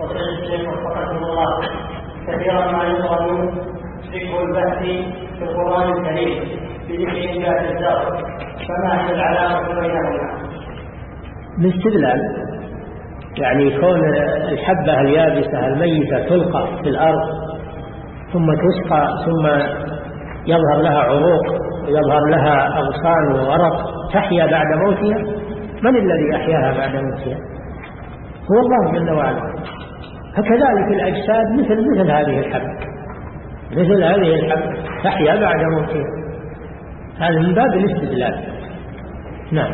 وفضيلة الشيخ وفقكم الله كثيرا ما يظهر ذكر البحث في القرآن الكريم بذكر إنجاز الزرع فما هي العلاقة بينهما؟ الاستدلال يعني كون الحبة اليابسة الميتة تلقى في الأرض ثم تسقى ثم يظهر لها عروق ويظهر لها أغصان وورق تحيا بعد موتها من الذي أحياها بعد موتها هو الله جل وعلا فكذلك الأجساد مثل مثل هذه الحبة مثل هذه الحبة تحيا بعد موتها. هذا من باب الاستدلال. نعم.